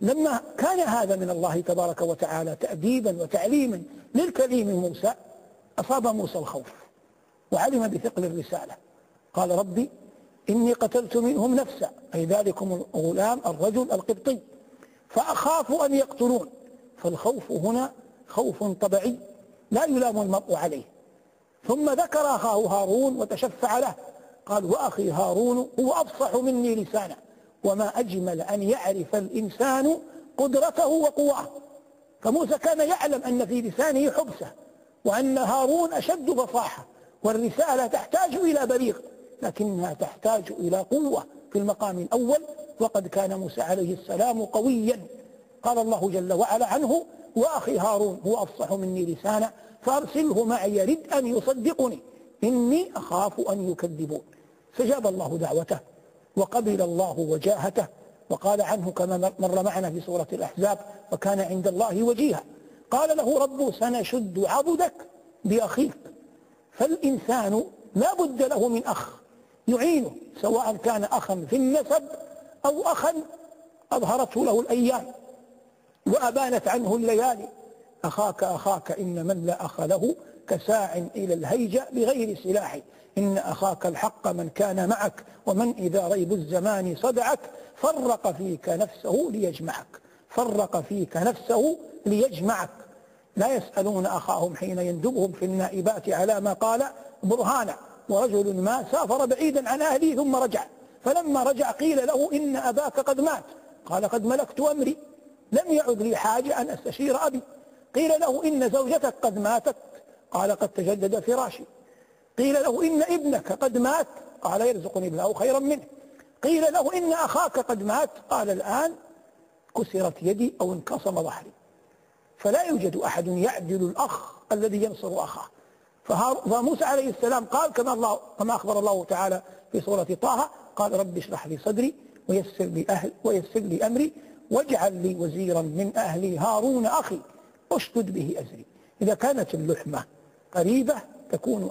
لما كان هذا من الله تبارك وتعالى تأديبا وتعليما للكريم موسى أصاب موسى الخوف وعلم بثقل الرسالة. قال ربي إني قتلت منهم نفسا أي ذلكم الغلام الرجل القبطي فأخاف أن يقتلون. فالخوف هنا خوف طبيعي لا يلام المرء عليه. ثم ذكر أخاه هارون وتشفع له. قال وأخي هارون هو أفصح مني لسانا وما أجمل أن يعرف الإنسان قدرته وقواه. فموسى كان يعلم أن في لسانه حبسة وأن هارون أشد فصاحة والرسالة تحتاج إلى بليغ لكنها تحتاج إلى قوة في المقام الأول. وقد كان موسى عليه السلام قويا. قال الله جل وعلا عنه وأخي هارون هو أفصح مني لسانا فأرسله معي يرد أن يصدقني إني أخاف أن يكذبون. فجاب الله دعوته. وقبل الله وجاهته وقال عنه كما مر معنا في سورة الأحزاب وكان عند الله وجيها. قال له رب سنشد عضدك بأخيك. فالإنسان لا بد له من أخ يعينه سواء كان أخا في النسب أو أخا أظهرته له الأيام وأبانت عنه الليالي. أخاك أخاك إن من لا أخ له كساع إلى الهيجة بغير سلاح. إن أخاك الحق من كان معك ومن إذا ريب الزمان صدعك فرق فيك نفسه ليجمعك. فرق فيك نفسه ليجمعك. لا يسألون أخاهم حين يندبهم في النائبات على ما قال برهانا. ورجل ما سافر بعيدا عن أهله ثم رجع. فلما رجع قيل له إن أباك قد مات. قال قد ملكت أمري. لم يعد لي حاجة أن أستشير أبي. قيل له إن زوجتك قد ماتت قال قد تجدد فراشي. قيل له إن ابنك قد مات قال يرزقني ابنه خيرا منه. قيل له إن أخاك قد مات قال الآن كسرت يدي أو انقسم ظهري. فلا يوجد أحد يعدل الأخ الذي ينصر أخاه. فموسى عليه السلام قال كما الله كما أخبر الله تعالى في سورة طه قال رب اشرح لي صدري ويسر لي أهل ويسر لي أمري واجعل لي وزيرا من أهلي هارون أخي. أشدد به أزري إذا كانت اللحمة قريبة تكون